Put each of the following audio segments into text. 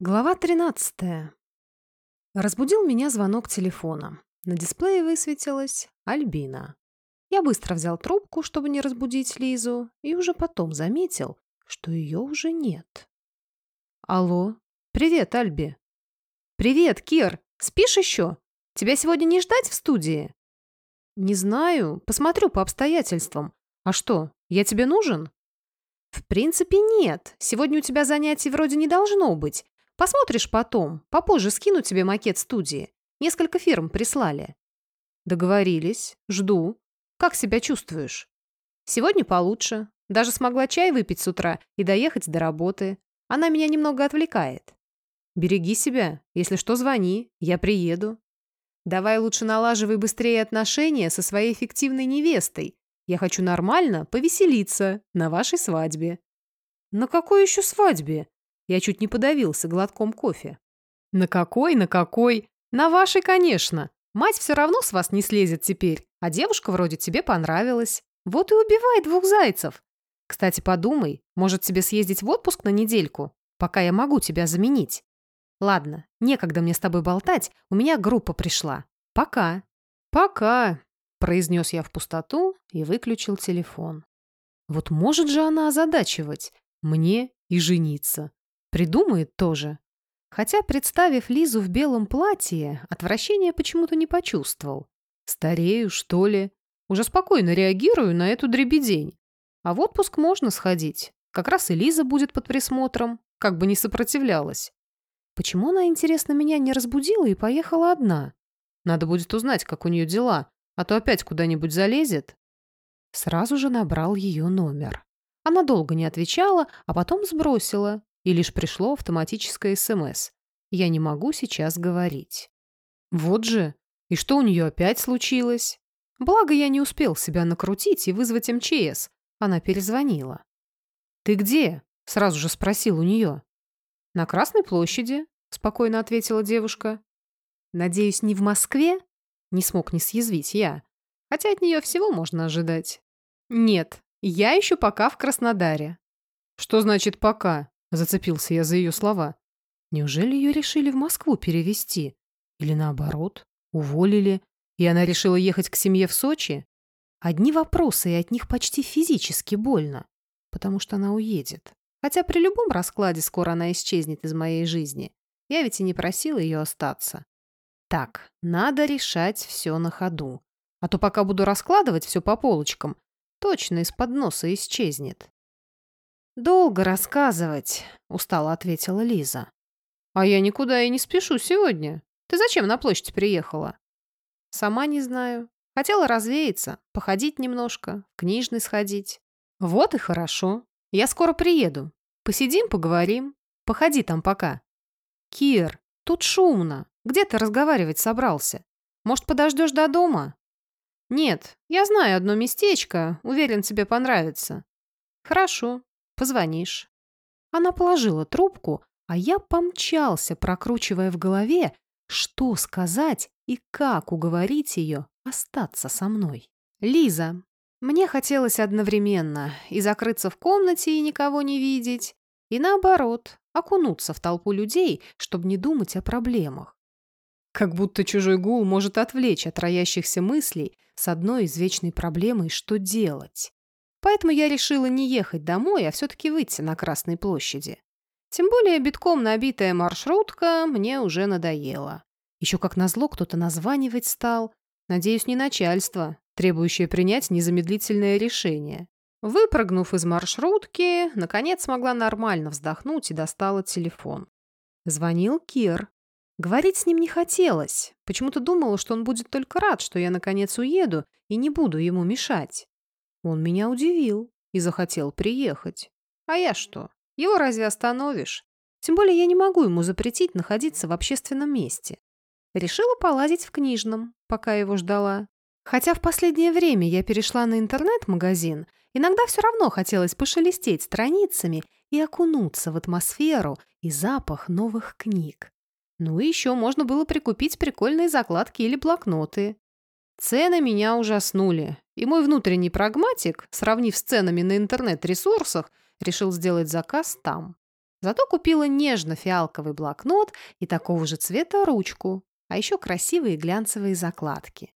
Глава 13. Разбудил меня звонок телефона. На дисплее высветилась Альбина. Я быстро взял трубку, чтобы не разбудить Лизу, и уже потом заметил, что ее уже нет. Алло. Привет, Альби. Привет, Кир. Спишь еще? Тебя сегодня не ждать в студии? Не знаю. Посмотрю по обстоятельствам. А что, я тебе нужен? В принципе, нет. Сегодня у тебя занятий вроде не должно быть. Посмотришь потом. Попозже скину тебе макет студии. Несколько фирм прислали. Договорились. Жду. Как себя чувствуешь? Сегодня получше. Даже смогла чай выпить с утра и доехать до работы. Она меня немного отвлекает. Береги себя. Если что, звони. Я приеду. Давай лучше налаживай быстрее отношения со своей фиктивной невестой. Я хочу нормально повеселиться на вашей свадьбе. На какой еще свадьбе? Я чуть не подавился глотком кофе. «На какой, на какой? На вашей, конечно. Мать все равно с вас не слезет теперь, а девушка вроде тебе понравилась. Вот и убивай двух зайцев. Кстати, подумай, может тебе съездить в отпуск на недельку, пока я могу тебя заменить? Ладно, некогда мне с тобой болтать, у меня группа пришла. Пока». «Пока», — произнес я в пустоту и выключил телефон. Вот может же она озадачивать мне и жениться. Придумает тоже. Хотя, представив Лизу в белом платье, отвращения почему-то не почувствовал. Старею, что ли? Уже спокойно реагирую на эту дребедень. А в отпуск можно сходить. Как раз и Лиза будет под присмотром, как бы не сопротивлялась. Почему она, интересно, меня не разбудила и поехала одна? Надо будет узнать, как у нее дела, а то опять куда-нибудь залезет. Сразу же набрал ее номер. Она долго не отвечала, а потом сбросила, и лишь пришло автоматическое СМС. Я не могу сейчас говорить. Вот же. И что у нее опять случилось? Благо, я не успел себя накрутить и вызвать МЧС. Она перезвонила. «Ты где?» — сразу же спросил у нее. «На Красной площади», — спокойно ответила девушка. «Надеюсь, не в Москве?» Не смог не съязвить я. Хотя от нее всего можно ожидать. «Нет, я еще пока в Краснодаре». «Что значит «пока»?» Зацепился я за ее слова. Неужели ее решили в Москву перевести? Или наоборот, уволили, и она решила ехать к семье в Сочи? Одни вопросы, и от них почти физически больно, потому что она уедет. Хотя при любом раскладе скоро она исчезнет из моей жизни. Я ведь и не просила ее остаться. Так, надо решать все на ходу. А то пока буду раскладывать все по полочкам, точно из-под носа исчезнет. «Долго рассказывать», — устало ответила Лиза. «А я никуда и не спешу сегодня. Ты зачем на площадь приехала?» «Сама не знаю. Хотела развеяться, походить немножко, книжный сходить». «Вот и хорошо. Я скоро приеду. Посидим, поговорим. Походи там пока». «Кир, тут шумно. Где ты разговаривать собрался? Может, подождешь до дома?» «Нет, я знаю одно местечко. Уверен, тебе понравится». «Хорошо. Позвонишь». Она положила трубку, а я помчался, прокручивая в голове, что сказать и как уговорить ее остаться со мной. «Лиза, мне хотелось одновременно и закрыться в комнате и никого не видеть, и наоборот, окунуться в толпу людей, чтобы не думать о проблемах. Как будто чужой гул может отвлечь от роящихся мыслей с одной извечной проблемой «что делать?». Поэтому я решила не ехать домой, а все-таки выйти на Красной площади. Тем более битком набитая маршрутка мне уже надоела. Еще как назло кто-то названивать стал. Надеюсь, не начальство, требующее принять незамедлительное решение. Выпрыгнув из маршрутки, наконец смогла нормально вздохнуть и достала телефон. Звонил Кир. Говорить с ним не хотелось. Почему-то думала, что он будет только рад, что я наконец уеду и не буду ему мешать. Он меня удивил и захотел приехать. А я что? Его разве остановишь? Тем более я не могу ему запретить находиться в общественном месте. Решила полазить в книжном, пока его ждала. Хотя в последнее время я перешла на интернет-магазин, иногда все равно хотелось пошелестеть страницами и окунуться в атмосферу и запах новых книг. Ну и еще можно было прикупить прикольные закладки или блокноты. Цены меня ужаснули, и мой внутренний прагматик, сравнив с ценами на интернет-ресурсах, решил сделать заказ там. Зато купила нежно-фиалковый блокнот и такого же цвета ручку, а еще красивые глянцевые закладки.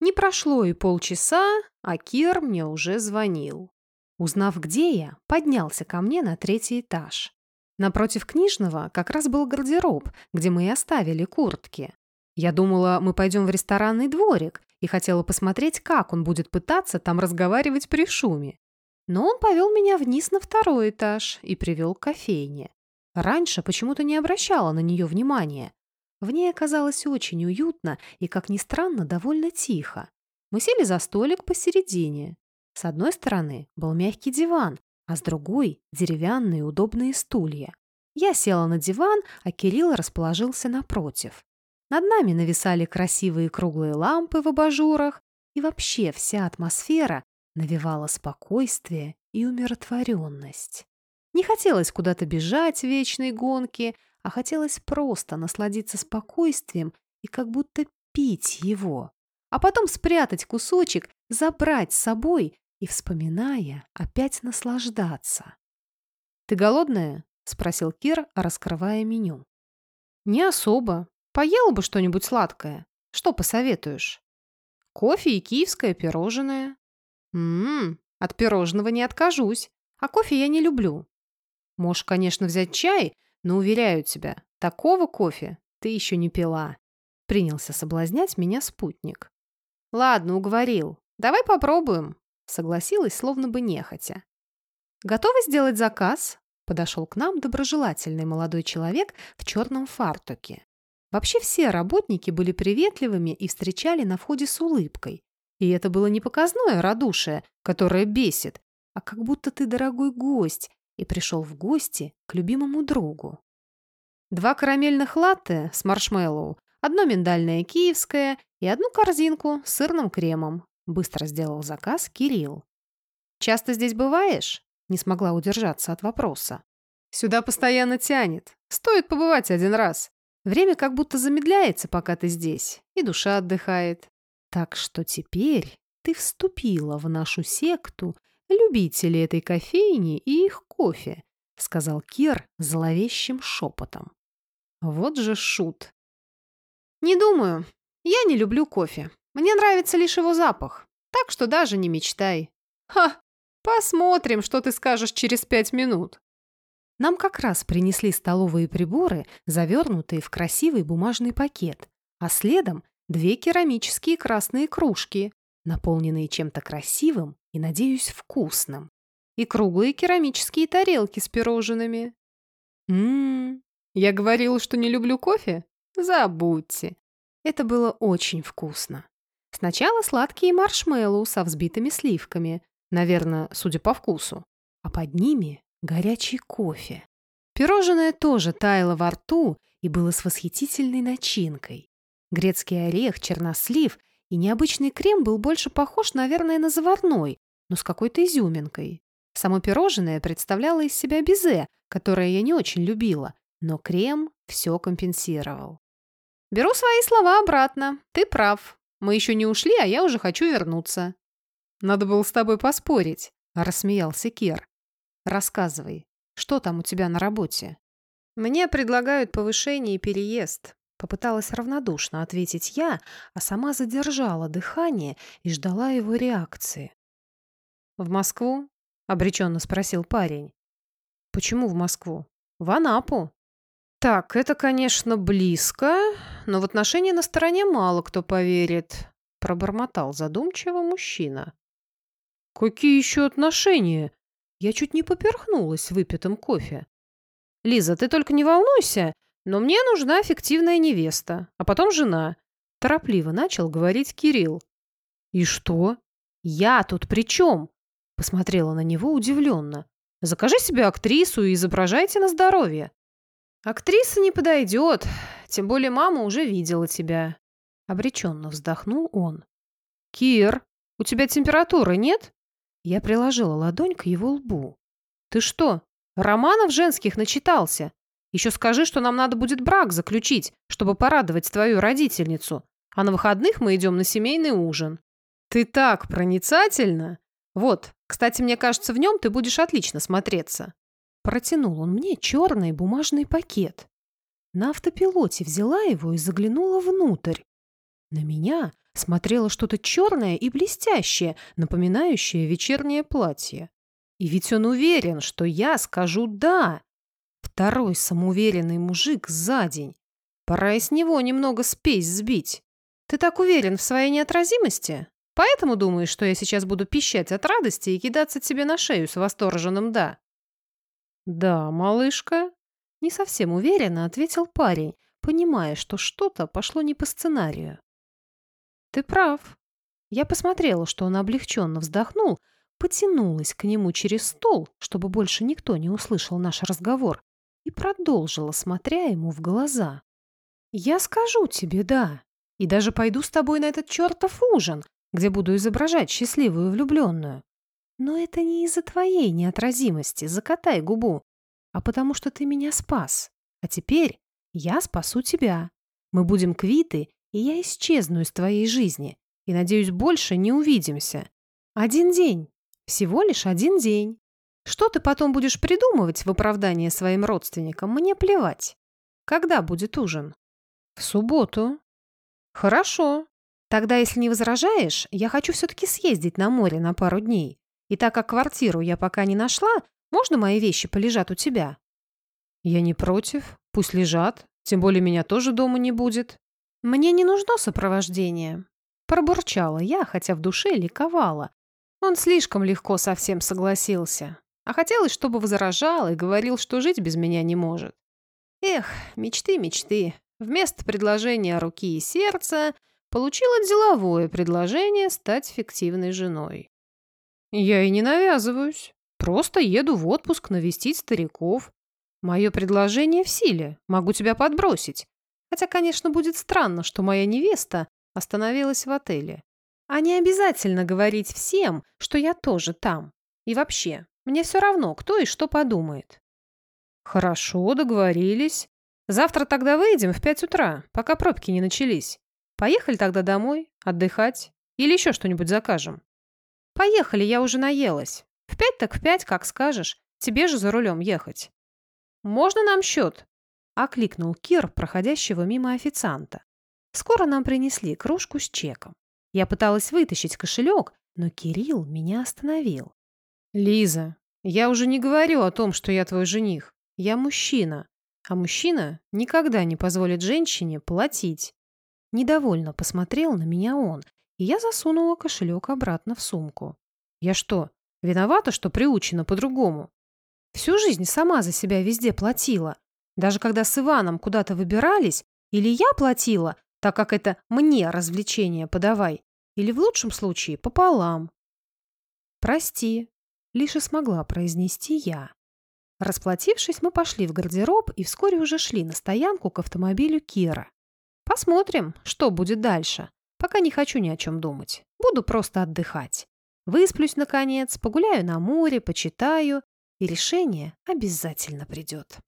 Не прошло и полчаса, а Кир мне уже звонил. Узнав, где я, поднялся ко мне на третий этаж. Напротив книжного как раз был гардероб, где мы и оставили куртки. Я думала, мы пойдем в ресторанный дворик и хотела посмотреть, как он будет пытаться там разговаривать при шуме. Но он повел меня вниз на второй этаж и привел к кофейне. Раньше почему-то не обращала на нее внимания. В ней оказалось очень уютно и, как ни странно, довольно тихо. Мы сели за столик посередине. С одной стороны был мягкий диван, а с другой — деревянные удобные стулья. Я села на диван, а Кирилл расположился напротив. Над нами нависали красивые круглые лампы в абажурах, и вообще вся атмосфера навевала спокойствие и умиротворенность. Не хотелось куда-то бежать в вечной гонке, а хотелось просто насладиться спокойствием и как будто пить его, а потом спрятать кусочек, забрать с собой и, вспоминая, опять наслаждаться. «Ты голодная?» — спросил Кир, раскрывая меню. «Не особо. Поела бы что-нибудь сладкое. Что посоветуешь?» «Кофе и киевское пирожное». «Ммм, от пирожного не откажусь. А кофе я не люблю. Можешь, конечно, взять чай, но, уверяю тебя, такого кофе ты еще не пила». Принялся соблазнять меня спутник. «Ладно, уговорил. Давай попробуем», — согласилась, словно бы нехотя. «Готова сделать заказ?» — подошел к нам доброжелательный молодой человек в черном фартуке. Вообще все работники были приветливыми и встречали на входе с улыбкой. И это было не показное радушие, которое бесит, а как будто ты дорогой гость и пришел в гости к любимому другу. Два карамельных латте с маршмеллоу, одно миндальное киевское и одну корзинку с сырным кремом. Быстро сделал заказ Кирилл. «Часто здесь бываешь?» Не смогла удержаться от вопроса. «Сюда постоянно тянет. Стоит побывать один раз. Время как будто замедляется, пока ты здесь, и душа отдыхает. Так что теперь ты вступила в нашу секту любителей этой кофейни и их кофе, сказал Кир зловещим шепотом. Вот же шут. Не думаю. Я не люблю кофе. Мне нравится лишь его запах. Так что даже не мечтай. Ха! Посмотрим, что ты скажешь через пять минут. Нам как раз принесли столовые приборы, завернутые в красивый бумажный пакет, а следом две керамические красные кружки, наполненные чем-то красивым и, надеюсь, вкусным, и круглые керамические тарелки с пирожными. Ммм, я говорил, что не люблю кофе? Забудьте. Это было очень вкусно. Сначала сладкие маршмеллоу со взбитыми сливками, наверное, судя по вкусу, а под ними горячий кофе. Пирожное тоже таяло во рту и было с восхитительной начинкой. Грецкий орех, чернослив и необычный крем был больше похож, наверное, на заварной, но с какой-то изюминкой. Само пирожное представляло из себя безе, которое я не очень любила, но крем все компенсировал. «Беру свои слова обратно. Ты прав. Мы еще не ушли, а я уже хочу вернуться». «Надо было с тобой поспорить», — рассмеялся Кир. «Рассказывай, что там у тебя на работе?» «Мне предлагают повышение и переезд. Попыталась равнодушно ответить я, а сама задержала дыхание и ждала его реакции. «В Москву?» — обреченно спросил парень. «Почему в Москву?» «В Анапу». «Так, это, конечно, близко, но в отношении на стороне мало кто поверит», — пробормотал задумчиво мужчина. «Какие еще отношения?» Я чуть не поперхнулась выпитым кофе. «Лиза, ты только не волнуйся, но мне нужна фиктивная невеста, а потом жена. Торопливо начал говорить Кирилл. И что? Я тут при чем? Посмотрела на него удивленно. Закажи себе актрису и изображайте на здоровье. Актриса не подойдет, тем более мама уже видела тебя. Обреченно вздохнул он. Кир, у тебя температуры нет? Я приложила ладонь к его лбу. Ты что, романов женских начитался? Еще скажи, что нам надо будет брак заключить, чтобы порадовать твою родительницу. А на выходных мы идем на семейный ужин. Ты так проницательна. Вот, кстати, мне кажется, в нем ты будешь отлично смотреться. Протянул он мне черный бумажный пакет. На автопилоте взяла его и заглянула внутрь. На меня смотрело что-то черное и блестящее, напоминающее вечернее платье. И ведь он уверен, что я скажу «да». Второй самоуверенный мужик за день. Пора и с него немного спесь сбить. Ты так уверен в своей неотразимости? Поэтому думаешь, что я сейчас буду пищать от радости и кидаться тебе на шею с восторженным «да»?» «Да, малышка», — не совсем уверенно ответил парень, понимая, что что-то пошло не по сценарию. «Ты прав». Я посмотрела, что он облегченно вздохнул, потянулась к нему через стол, чтобы больше никто не услышал наш разговор, и продолжила, смотря ему в глаза. «Я скажу тебе «да», и даже пойду с тобой на этот чертов ужин, где буду изображать счастливую влюбленную. Но это не из-за твоей неотразимости, закатай губу, а потому что ты меня спас. А теперь я спасу тебя. Мы будем квиты, и я исчезну из твоей жизни. И, надеюсь, больше не увидимся. Один день. Всего лишь один день. Что ты потом будешь придумывать в оправдание своим родственникам, мне плевать. Когда будет ужин? В субботу. Хорошо. Тогда, если не возражаешь, я хочу все-таки съездить на море на пару дней. И так как квартиру я пока не нашла, можно мои вещи полежат у тебя? Я не против. Пусть лежат. Тем более меня тоже дома не будет. Мне не нужно сопровождение. Пробурчала я, хотя в душе ликовала. Он слишком легко совсем согласился. А хотелось, чтобы возражал и говорил, что жить без меня не может. Эх, мечты, мечты. Вместо предложения руки и сердца получила деловое предложение стать фиктивной женой. Я и не навязываюсь. Просто еду в отпуск навестить стариков. Мое предложение в силе. Могу тебя подбросить. Хотя, конечно, будет странно, что моя невеста остановилась в отеле. А не обязательно говорить всем, что я тоже там. И вообще, мне все равно, кто и что подумает. Хорошо, договорились. Завтра тогда выйдем в пять утра, пока пробки не начались. Поехали тогда домой, отдыхать. Или еще что-нибудь закажем. Поехали, я уже наелась. В пять так в пять, как скажешь. Тебе же за рулем ехать. Можно нам счет? Окликнул Кир, проходящего мимо официанта. Скоро нам принесли кружку с чеком. Я пыталась вытащить кошелек, но Кирилл меня остановил. «Лиза, я уже не говорю о том, что я твой жених. Я мужчина. А мужчина никогда не позволит женщине платить. Недовольно посмотрел на меня он, и я засунула кошелек обратно в сумку. Я что, виновата, что приучена по-другому? Всю жизнь сама за себя везде платила. Даже когда с Иваном куда-то выбирались, или я платила, так как это мне развлечение подавай, или в лучшем случае пополам. «Прости», — лишь и смогла произнести я. Расплатившись, мы пошли в гардероб и вскоре уже шли на стоянку к автомобилю Кира. Посмотрим, что будет дальше. Пока не хочу ни о чем думать. Буду просто отдыхать. Высплюсь, наконец, погуляю на море, почитаю, и решение обязательно придет.